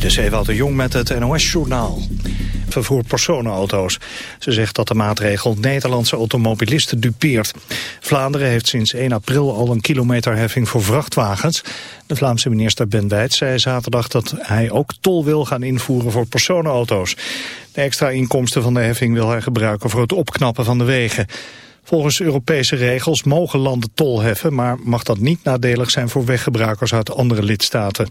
Dit is Ewout de Jong met het NOS-journaal. Vervoer personenauto's. Ze zegt dat de maatregel Nederlandse automobilisten dupeert. Vlaanderen heeft sinds 1 april al een kilometerheffing voor vrachtwagens. De Vlaamse minister Ben Wijt zei zaterdag dat hij ook tol wil gaan invoeren voor personenauto's. De extra inkomsten van de heffing wil hij gebruiken voor het opknappen van de wegen. Volgens Europese regels mogen landen tol heffen, maar mag dat niet nadelig zijn voor weggebruikers uit andere lidstaten.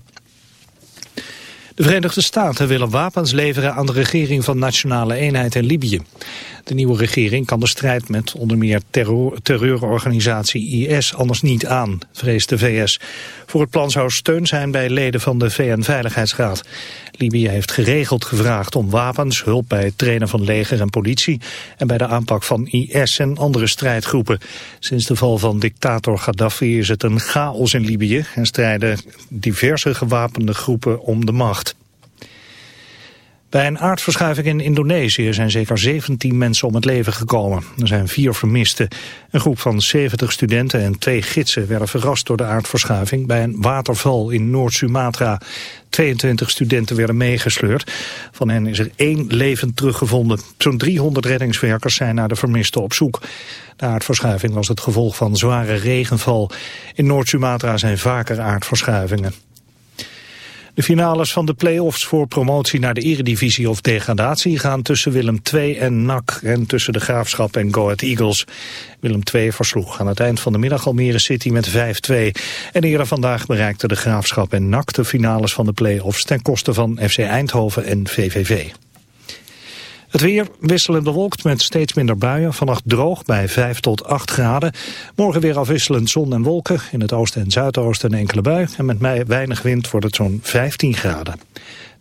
De Verenigde Staten willen wapens leveren aan de regering van Nationale Eenheid in Libië. De nieuwe regering kan de strijd met onder meer terreurorganisatie IS anders niet aan, vreest de VS. Voor het plan zou steun zijn bij leden van de VN-veiligheidsraad. Libië heeft geregeld gevraagd om wapens, hulp bij het trainen van leger en politie en bij de aanpak van IS en andere strijdgroepen. Sinds de val van dictator Gaddafi is het een chaos in Libië en strijden diverse gewapende groepen om de macht. Bij een aardverschuiving in Indonesië zijn zeker 17 mensen om het leven gekomen. Er zijn vier vermisten. Een groep van 70 studenten en twee gidsen werden verrast door de aardverschuiving bij een waterval in Noord-Sumatra. 22 studenten werden meegesleurd. Van hen is er één levend teruggevonden. Zo'n 300 reddingswerkers zijn naar de vermisten op zoek. De aardverschuiving was het gevolg van zware regenval. In Noord-Sumatra zijn vaker aardverschuivingen. De finales van de play-offs voor promotie naar de eredivisie of degradatie gaan tussen Willem II en NAC en tussen de Graafschap en Go Ahead Eagles. Willem II versloeg aan het eind van de middag Almere City met 5-2. En eerder vandaag bereikten de Graafschap en NAC de finales van de play-offs ten koste van FC Eindhoven en VVV. Het weer wisselend bewolkt met steeds minder buien. Vannacht droog bij 5 tot 8 graden. Morgen weer afwisselend zon en wolken. In het oosten en zuidoosten een enkele bui. En met mij weinig wind wordt het zo'n 15 graden.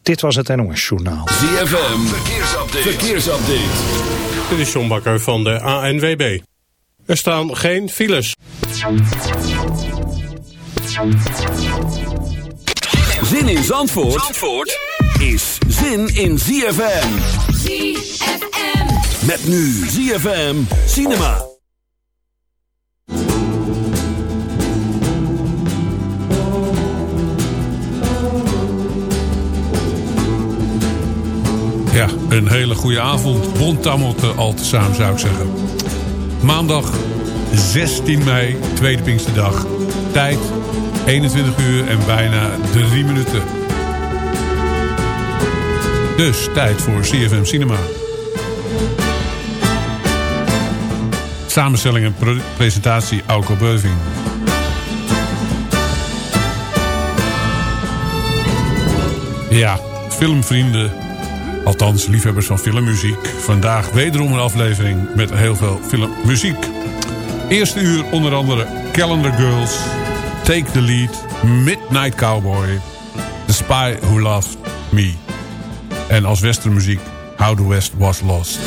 Dit was het NOS Journaal. ZFM, verkeersupdate. verkeersupdate. Dit is John Bakker van de ANWB. Er staan geen files. Zin in Zandvoort, Zandvoort? Is zin in ZFM. ZFM. Met nu ZFM Cinema. Ja, een hele goede avond. Bon tamotte al samen zou ik zeggen. Maandag 16 mei, tweede Pinksterdag. Tijd 21 uur en bijna 3 minuten. Dus tijd voor CFM Cinema. Samenstelling en presentatie Auko Beuving. Ja, filmvrienden, althans liefhebbers van filmmuziek. Vandaag wederom een aflevering met heel veel filmmuziek. Eerste uur onder andere Calendar Girls, Take the Lead, Midnight Cowboy, The Spy Who Loved Me... En als westernmuziek How the West Was Lost.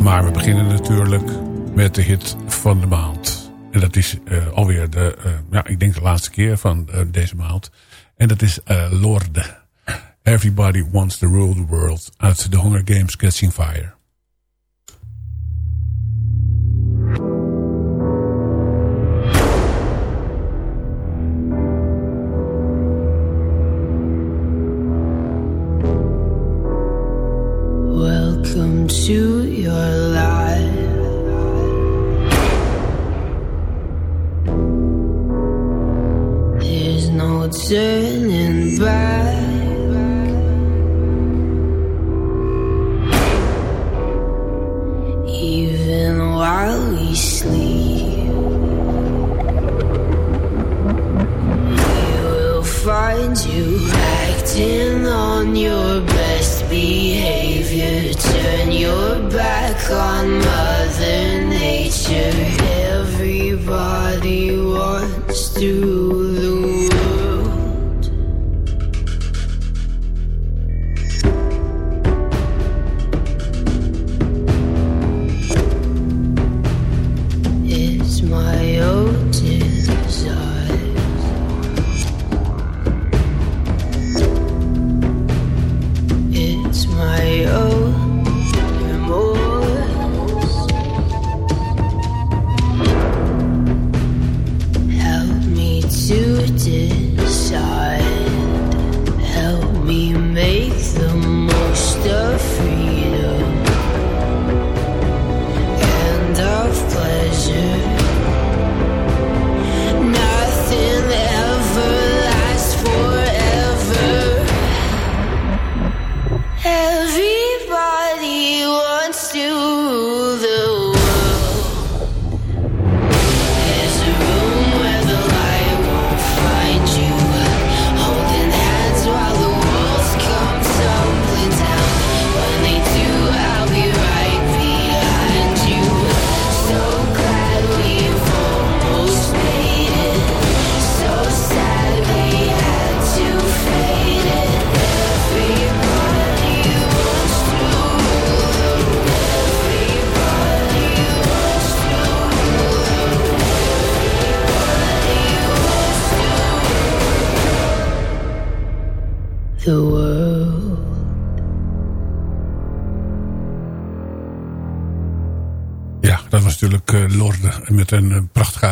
Maar we beginnen natuurlijk met de hit van de maand. En dat is uh, alweer de, uh, ja, ik denk de laatste keer van uh, deze maand. En dat is Lorde. Everybody Wants to Rule the World uit The Hunger Games Catching Fire.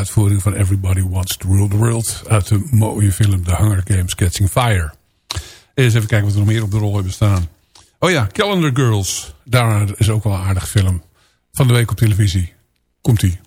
Uitvoering van Everybody Wants to Rule the World uit de mooie film The Hunger Games Catching Fire. Eens even kijken wat we nog meer op de rol hebben staan. Oh ja, Calendar Girls. Daar is ook wel een aardig film. Van de week op televisie. Komt-ie.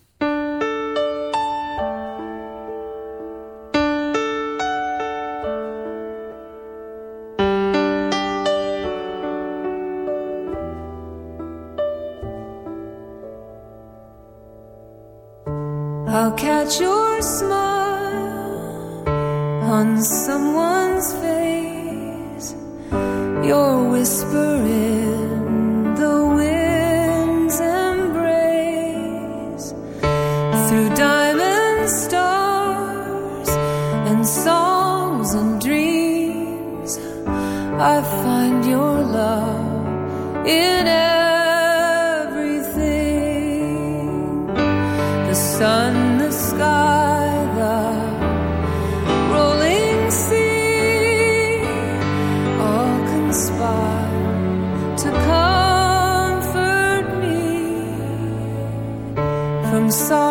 so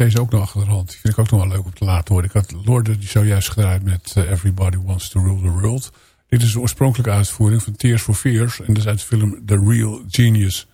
deze ook nog achter de hand. Die vind ik ook nog wel leuk om te laten horen. Ik had Lorde die zojuist gedraaid met eh, Everybody Wants to Rule the World. Dit is de oorspronkelijke uitvoering van Tears for Fears. En dat is uit de film The Real Genius.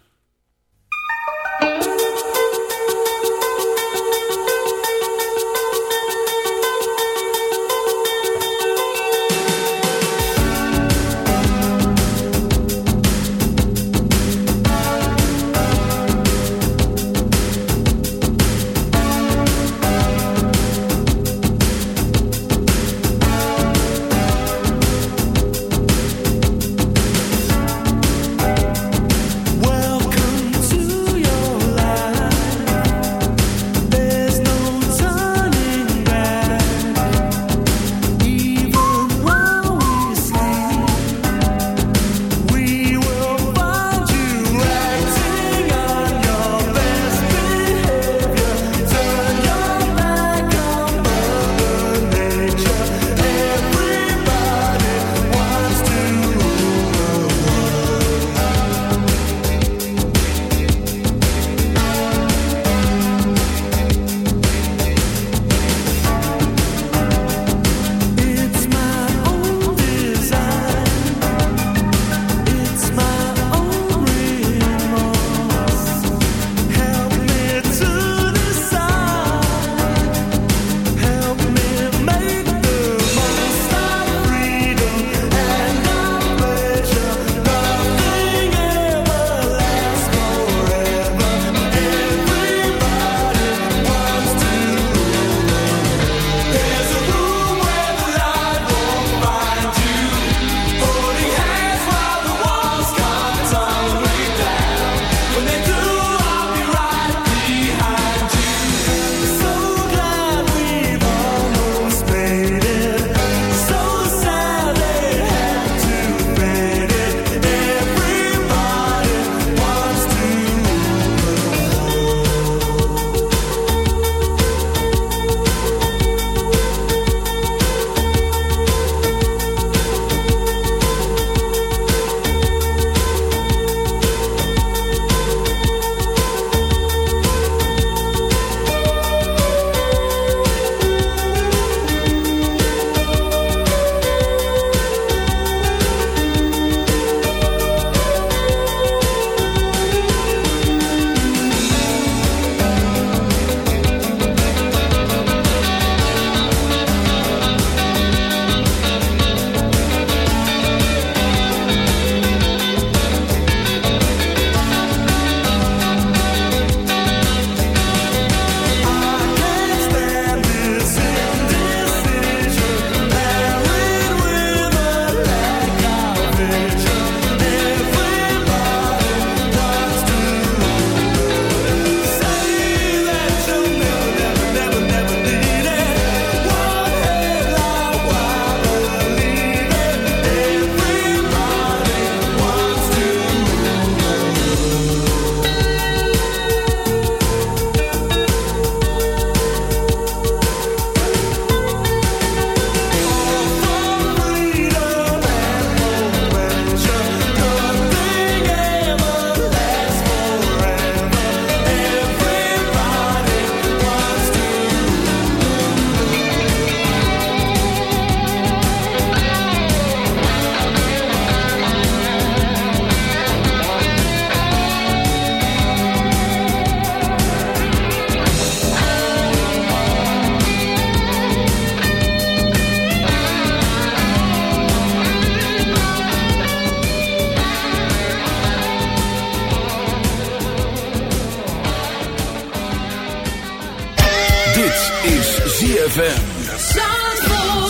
ZFM.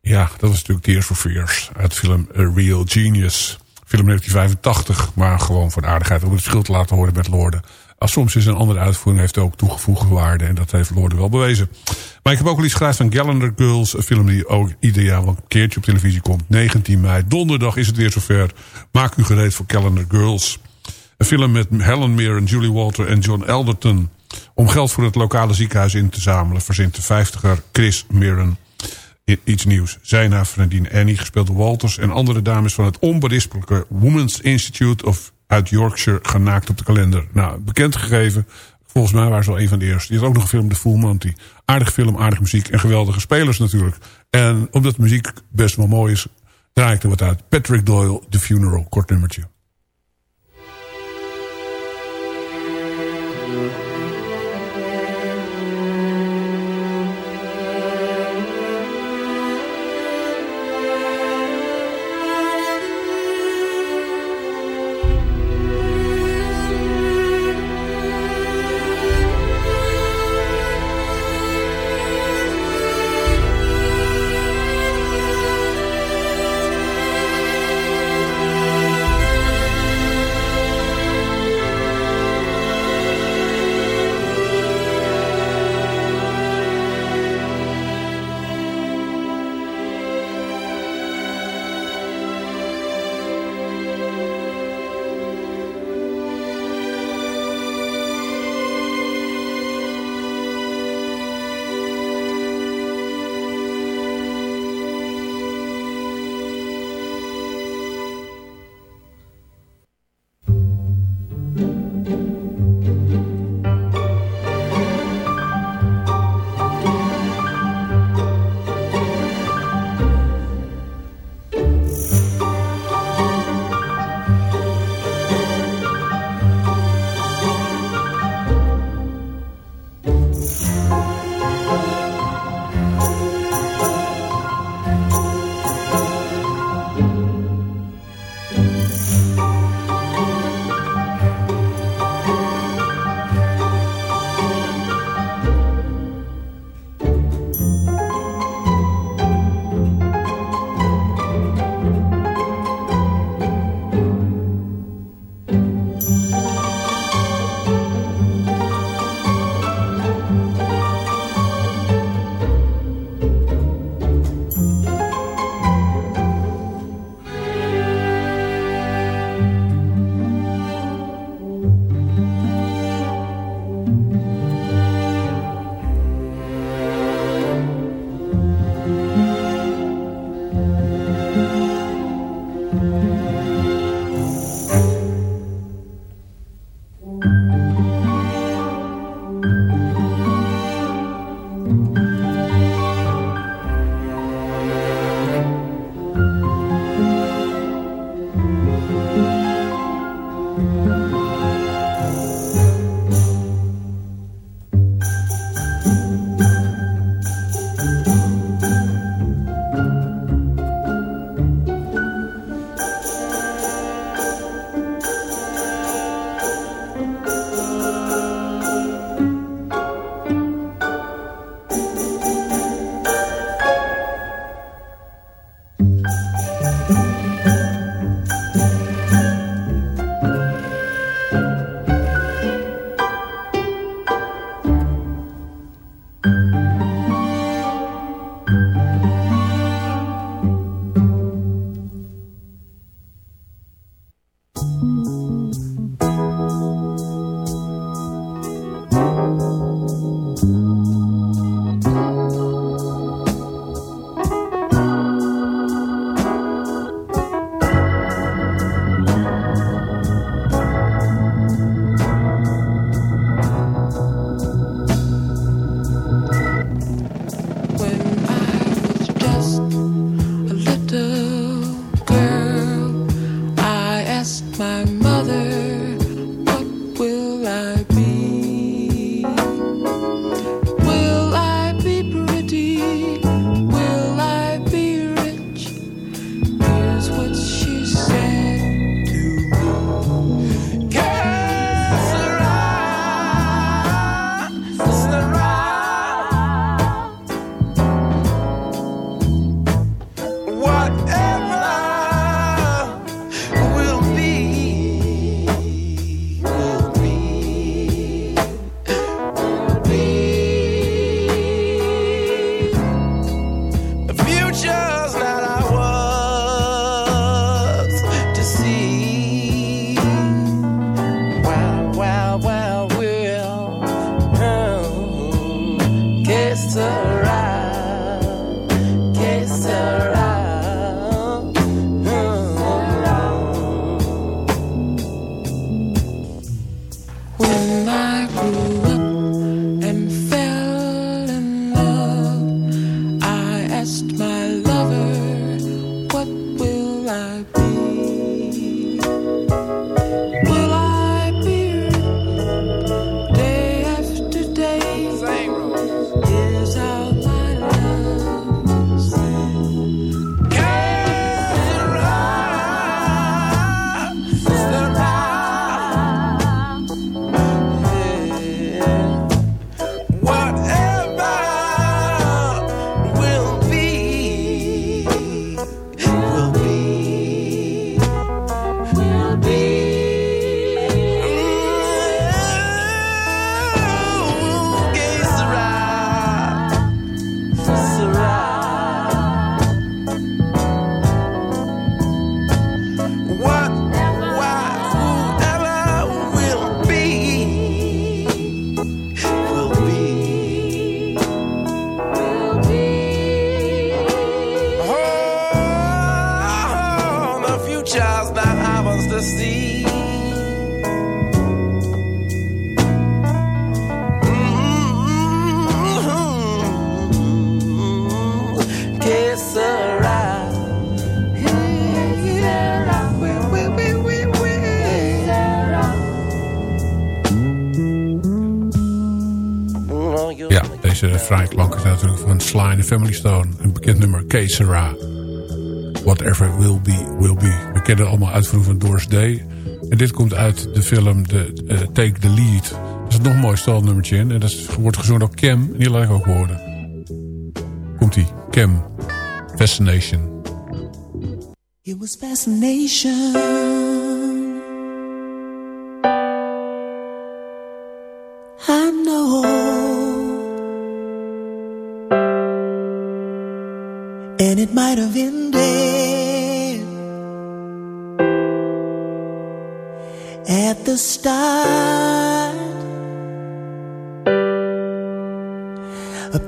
Ja, dat was natuurlijk Tears for Fears uit film A Real Genius. Film 1985, maar gewoon voor de aardigheid om het verschil te laten horen met Lorde. Als soms is een andere uitvoering heeft ook toegevoegde waarde en dat heeft Lorde wel bewezen. Maar ik heb ook al iets geschreven van Gallagher Girls, een film die ook ieder jaar wel een keertje op televisie komt. 19 mei, donderdag is het weer zover. Maak u gereed voor Gallagher Girls. Een film met Helen Mirren, Julie Walter en John Elderton. Om geld voor het lokale ziekenhuis in te zamelen... verzint de vijftiger Chris Mirren iets nieuws. Zij na vriendin Annie, gespeeld door Walters... en andere dames van het onberispelijke Women's Institute of uit Yorkshire... genaakt op de kalender. Nou, bekend gegeven. Volgens mij waren ze wel een van de eerste. Die had ook nog een film, The Full Monty. Aardig film, aardig muziek en geweldige spelers natuurlijk. En omdat de muziek best wel mooi is... draai er wat uit. Patrick Doyle, The Funeral, kort nummertje. Fascination see. deze fraaie klank is natuurlijk van Sly en the Family Stone. Een bekend nummer, K. Sarah. Whatever will be, will be. We kennen allemaal uitvoering van Doors Day. En dit komt uit de film The eh, Take the Lead. Er is nog een mooi stalnummertje in. En dat wordt gezongen door Cam. En die laat ik ook horen. Komt-ie. Cam. Fascination. It was fascination. might have ended at the start. A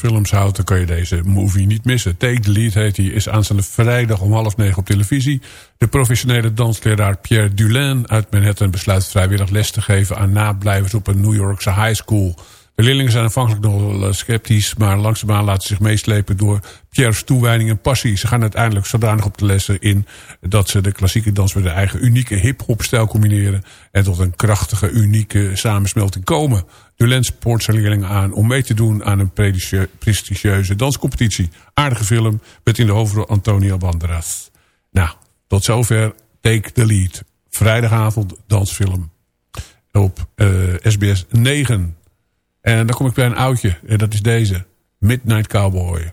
dansfilms houdt, dan kan je deze movie niet missen. Take the Lead heet hij, is aanstaande vrijdag om half negen op televisie. De professionele dansleraar Pierre Dulain uit Manhattan besluit vrijwillig les te geven aan nablijvers op een New Yorkse high school. De leerlingen zijn aanvankelijk nog wel eh, sceptisch, maar langzaamaan laten zich meeslepen door Pierre's toewijding en passie. Ze gaan uiteindelijk zodanig op de lessen in dat ze de klassieke dans met de eigen unieke hip-hop stijl combineren en tot een krachtige, unieke samensmelting komen. Dulain spoort zijn leerlingen aan om mee te doen aan een prestigieu- prestigieuze danscompetitie. Aardige film met in de hoofdrol Antonio Banderas. Nou, tot zover Take the Lead. Vrijdagavond dansfilm op eh, SBS 9. En dan kom ik bij een oudje. En dat is deze. Midnight Cowboy.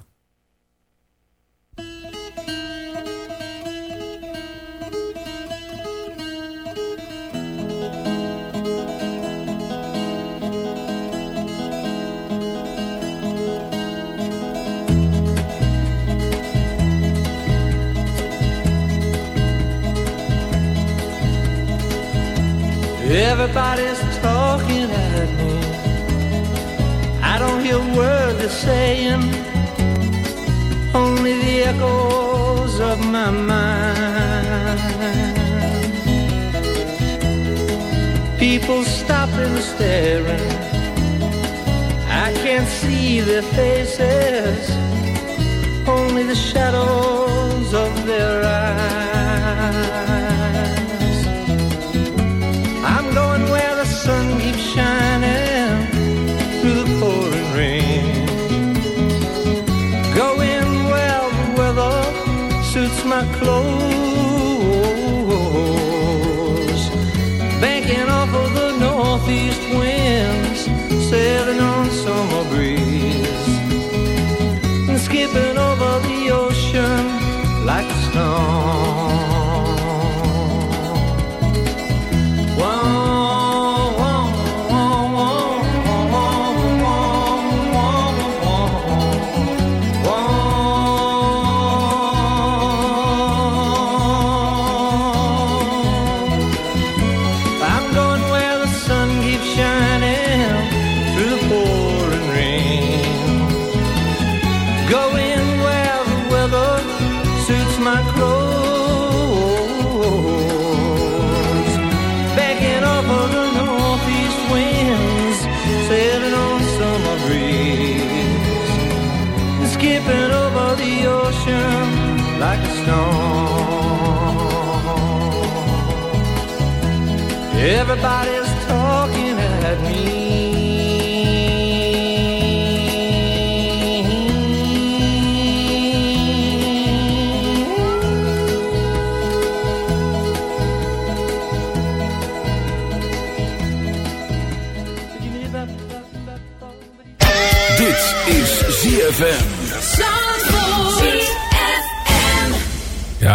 Saying, only the echoes of my mind. People stopping and staring. I can't see their faces, only the shadows of their eyes. Everybody's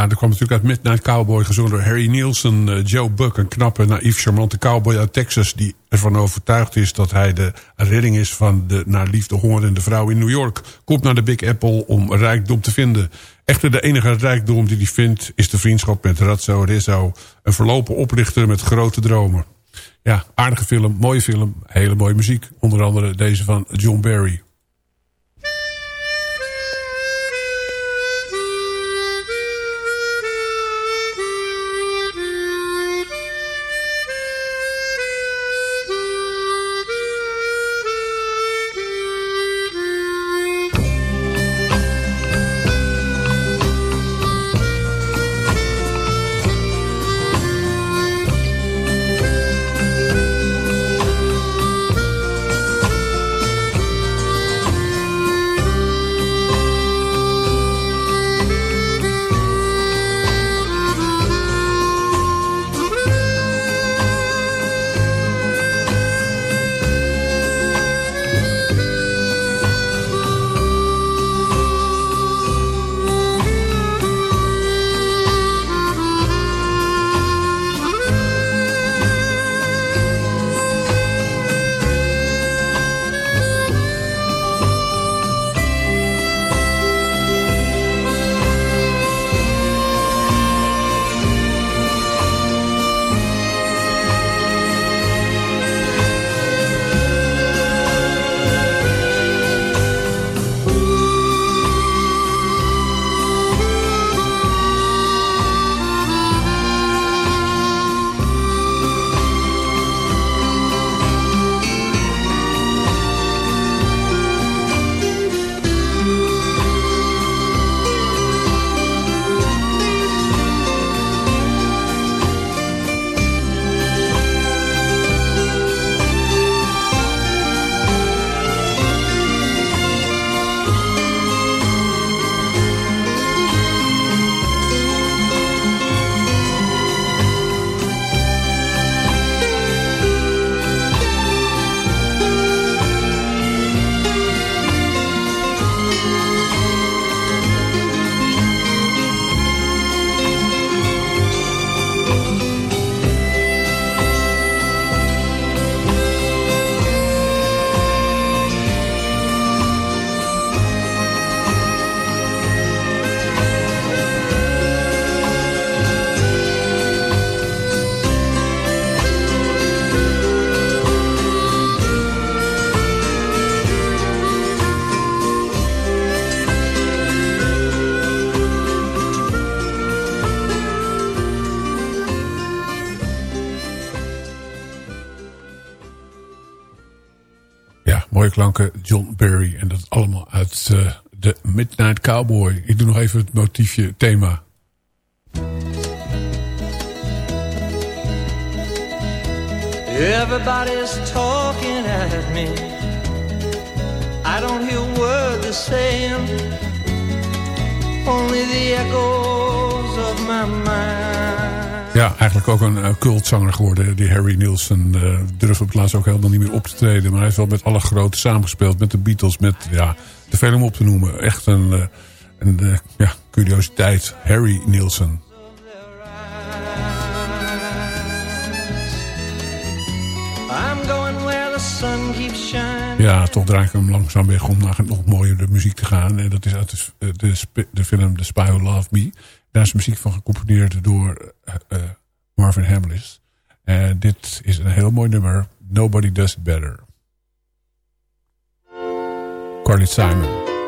Ja, er kwam natuurlijk uit Midnight Cowboy gezongen door Harry Nielsen. eh, Joe Buck, een knappe, naïef, charmante cowboy uit Texas... die ervan overtuigd is dat hij de redding is... van de naar liefde hongerende vrouw in New York. Komt naar de Big Apple om rijkdom te vinden. Echter de enige rijkdom die hij vindt... is de vriendschap met Razzo Rizzo. Een verlopen oplichter met grote dromen. Ja, aardige film, mooie film, hele mooie muziek. Onder andere deze van John Barry. Mooie klanken John Barry. En dat allemaal uit uh, de Midnight Cowboy. Ik doe nog even het motiefje thema. Everybody's talking at me. I don't hear a word they're saying. Only the echoes of my mind. Ja, eigenlijk ook een uh, cultzanger geworden. Die Harry Nielsen uh, durft op het laatst ook helemaal niet meer op te treden. Maar hij heeft wel met alle grote samengespeeld. Met de Beatles, met ja, te veel om op te noemen. Echt een, uh, een ja, curiositeit. Harry Nielsen. Ja, toch draai ik hem langzaam weg om naar nog mooiere muziek te gaan. En dat is uit de, de, de film The Spy Who Loved Me. Daar is muziek van gecomponeerd door uh, Marvin Hamlis. En dit is een heel mooi nummer. Nobody Does It Better. Carly Simon.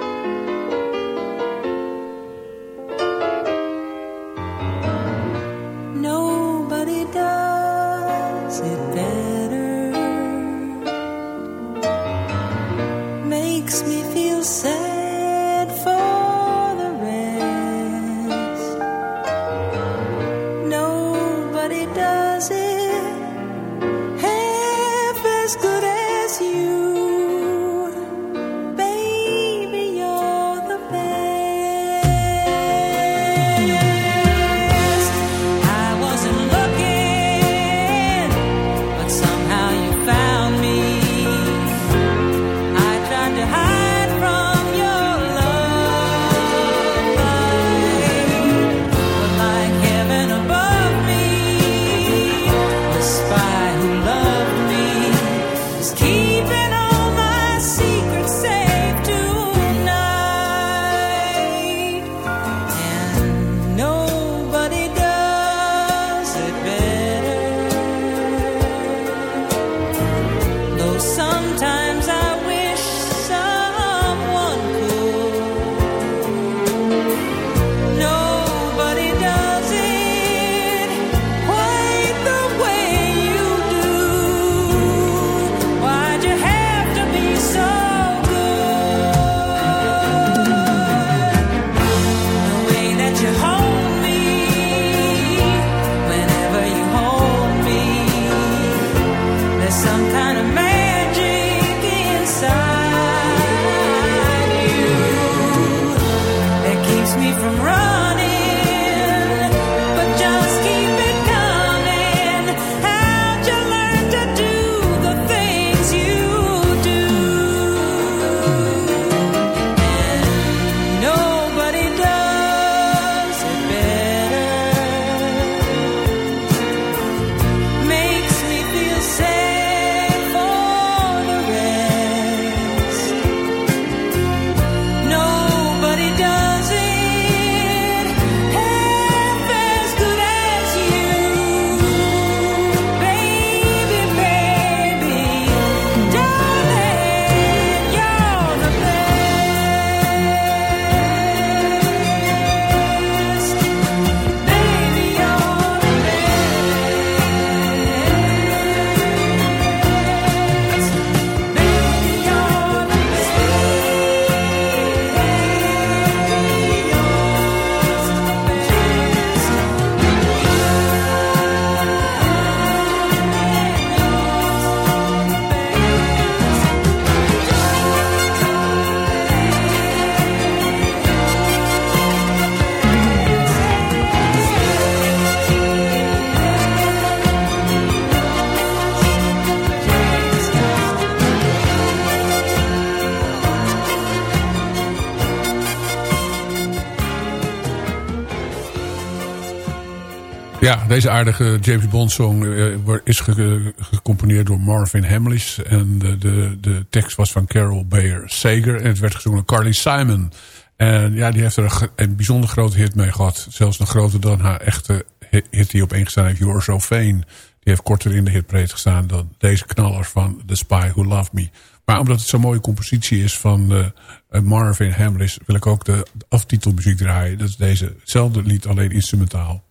Ja, deze aardige James Bond song eh, wordt- is ge- gecomponeerd door Marvin Hamlish. En de, de, de tekst was van Carol Bayer Sager. En het werd gezongen door Carly Simon. En ja, die heeft er een, bijzonder grote hit mee gehad. Zelfs nog groter dan haar echte hit die op één gestaan heeft, You're So Vain. Die heeft korter in de hitbreed gestaan dan deze knallers van The Spy Who Loved Me. Maar omdat het zo'n mooie compositie is van eh, eh, Marvin Hamlish... wil ik ook de aftitelmuziek draaien. Dat is deze, hetzelfde lied, alleen instrumentaal.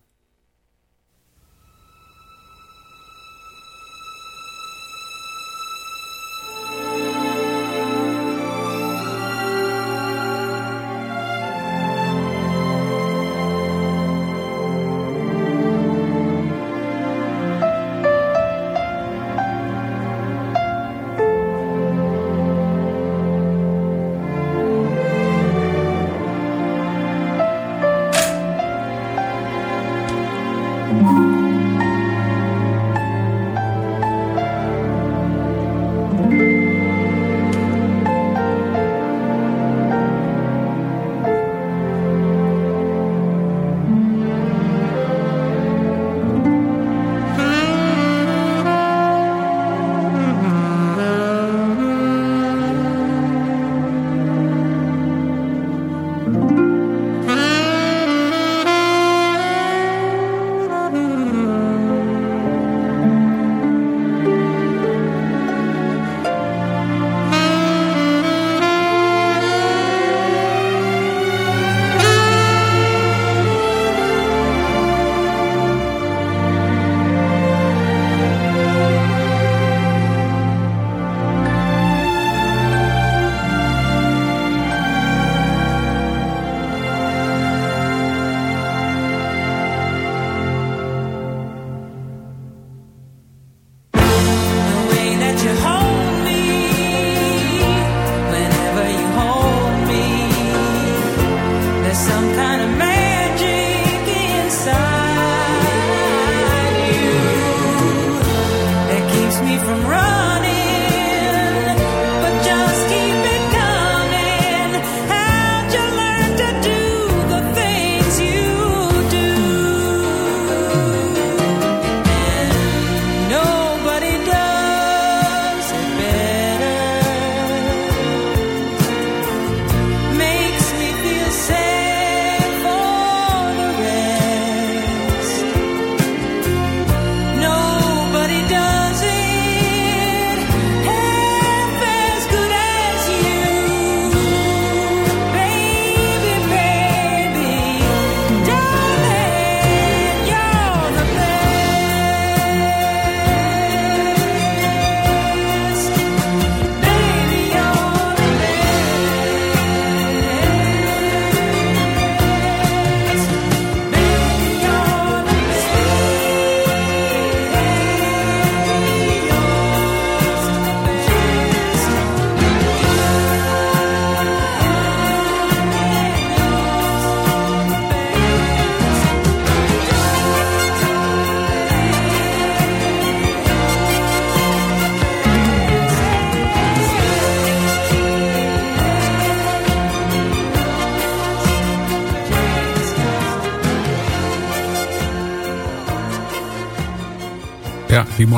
The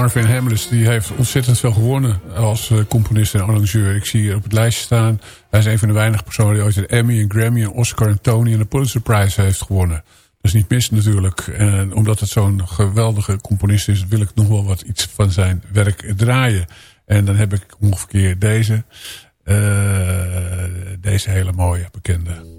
Marvin Hamlis die heeft ontzettend veel gewonnen als eh, componist en arrangeur. Ik zie hier op het lijstje staan. Hij is een van de weinige personen die ooit een Emmy, een Grammy, een Oscar, een Tony en een Pulitzer Prize heeft gewonnen. Dat is niet mis natuurlijk. En omdat het zo'n geweldige componist is, wil ik nog wel wat iets van zijn werk draaien. En dan heb ik ongeveer deze. eh, deze hele mooie bekende.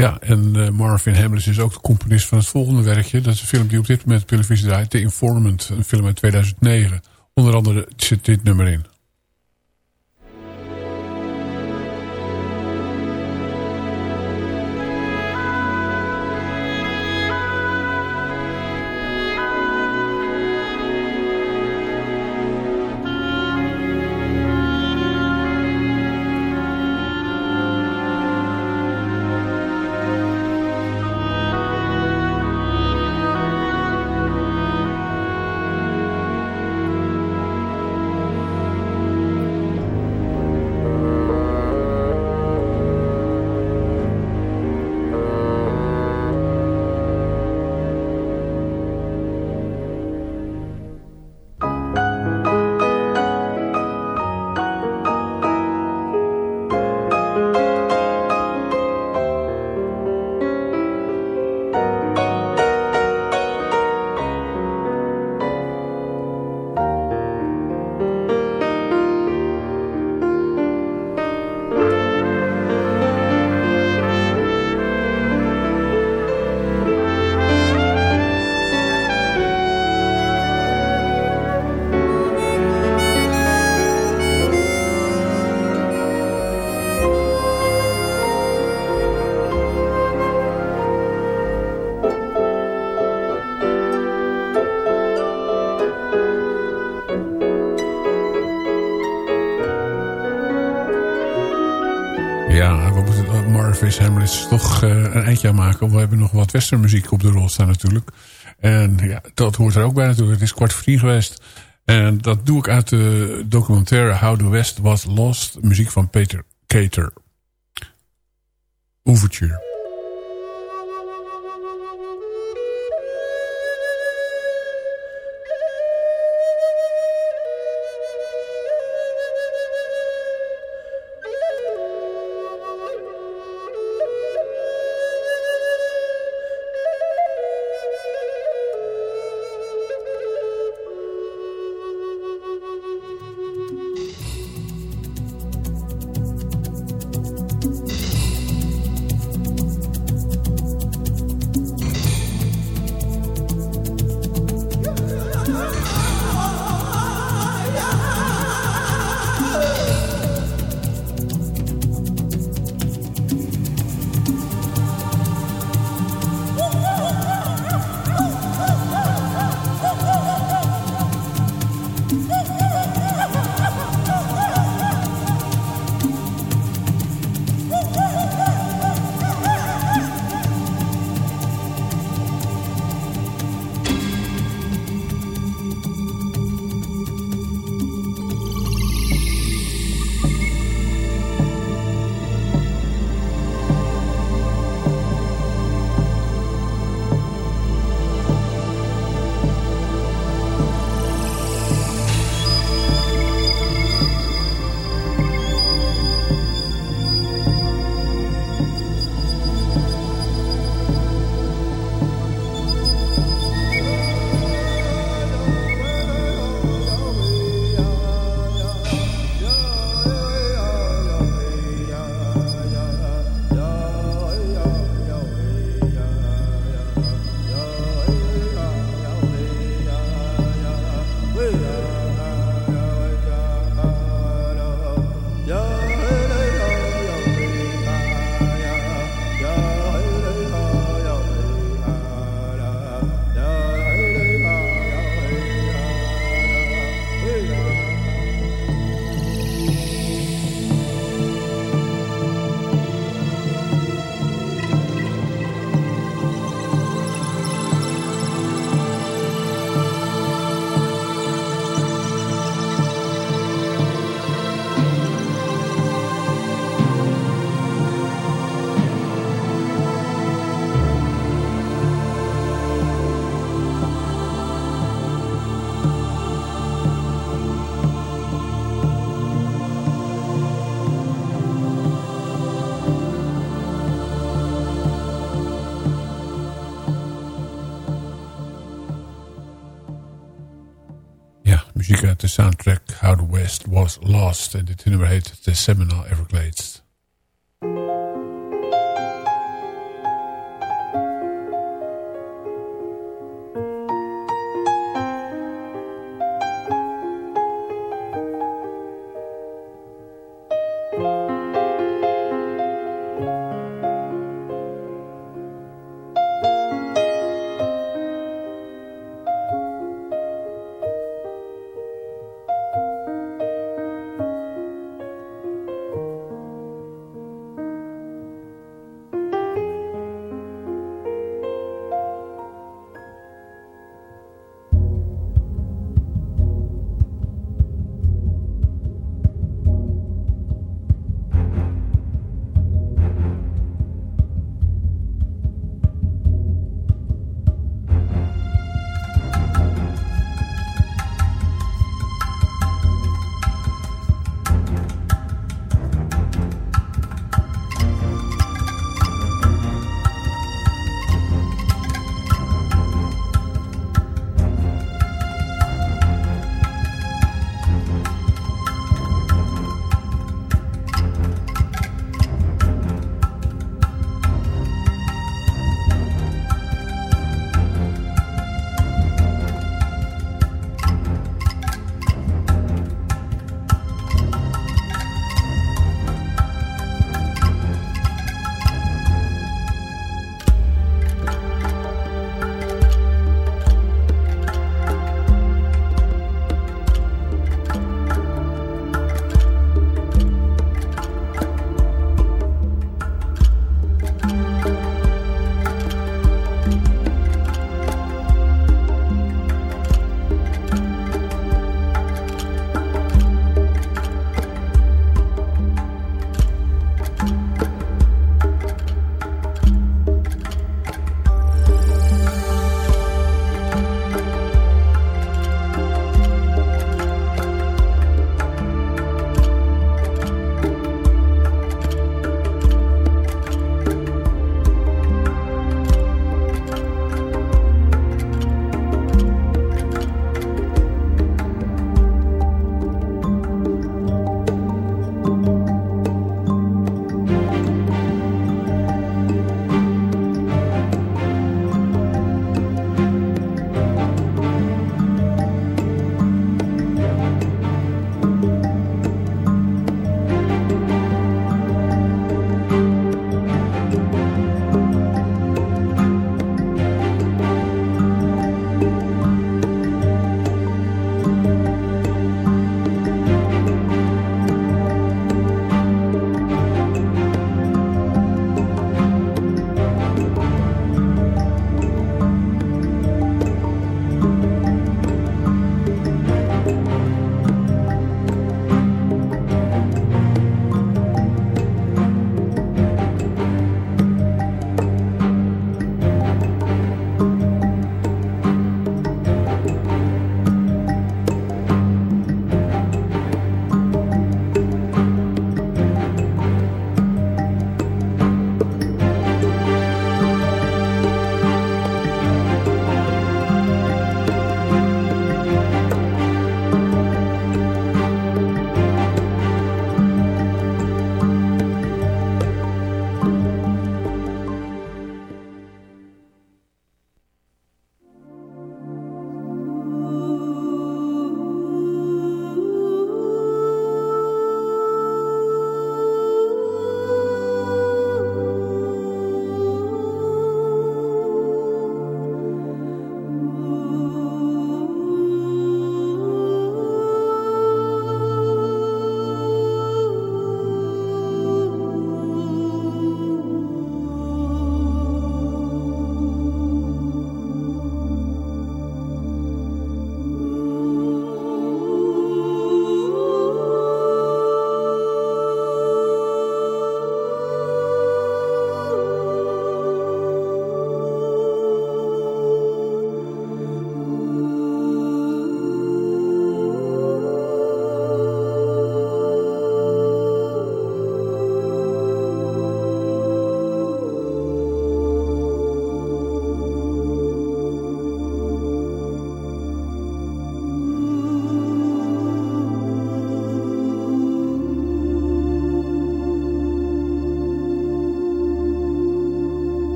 Ja, en eh, Marvin Hamlis is ook de componist van het volgende werkje. Dat is een film die op dit moment op televisie draait. The Informant, een film uit 2009. Onder andere zit dit nummer in. Marvis Hamlis toch eh, een eindje aan maken. We hebben nog wat westernmuziek op de rol staan natuurlijk. En ja, dat hoort er ook bij natuurlijk. Het is kwart voor tien geweest. En dat doe ik uit de documentaire How the West Was Lost. Muziek van Peter Cater. Overture. Muziek uit de soundtrack How the West Was Lost. En dit nummer heet The Seminole Everglades.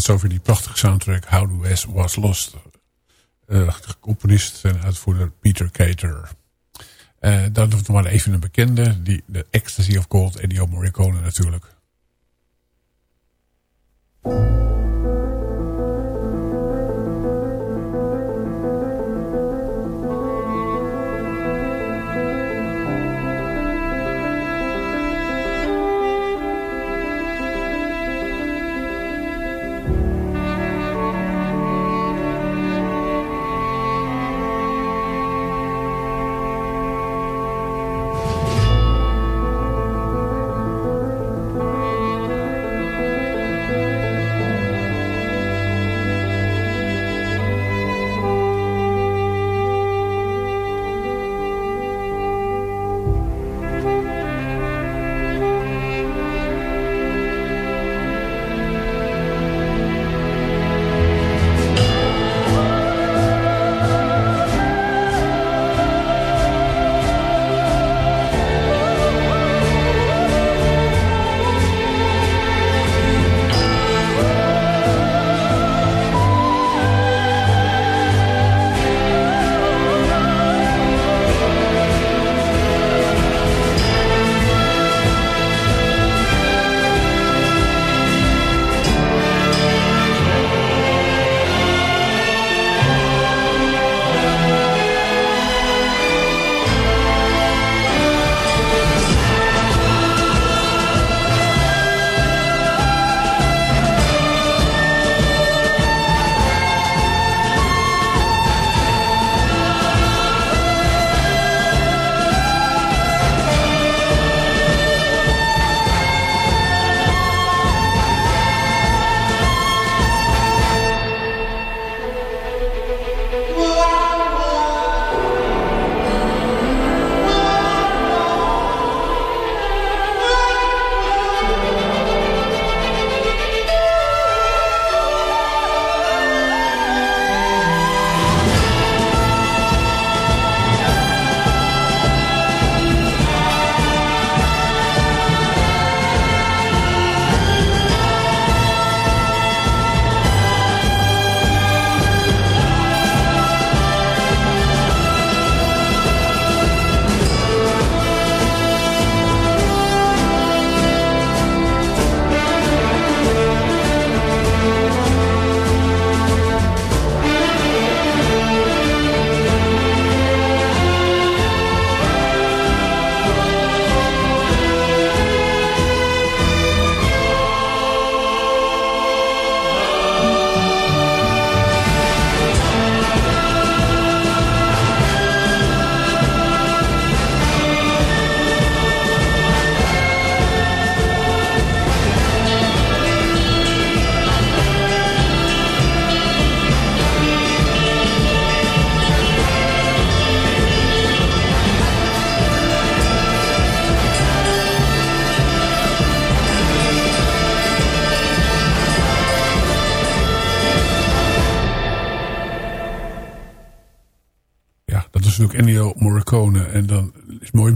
Tot zover die prachtige soundtrack How the West Was Lost. Uh, componist en uitvoerder Peter Cater. Uh, dan nog maar even een bekende. Die, de Ecstasy of Gold, Ennio Morricone natuurlijk.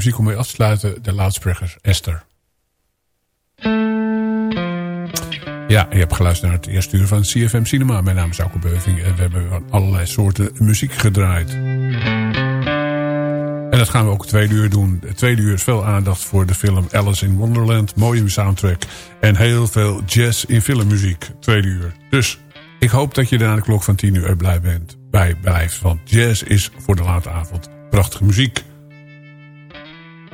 Muziek om mee af te sluiten. De Loudsprekkers, Esther. Ja, je hebt geluisterd naar het eerste uur van CFM Cinema. Mijn naam is Auke Beuving en we hebben allerlei soorten muziek gedraaid. En dat gaan we ook het tweede uur doen. Het tweede uur is veel aandacht voor de film Alice in Wonderland. Mooie soundtrack. En heel veel jazz in filmmuziek. Tweede uur. Dus ik hoop dat je aan de klok van 10 uur blij bent. Bij blijft. Want jazz is voor de late avond prachtige muziek.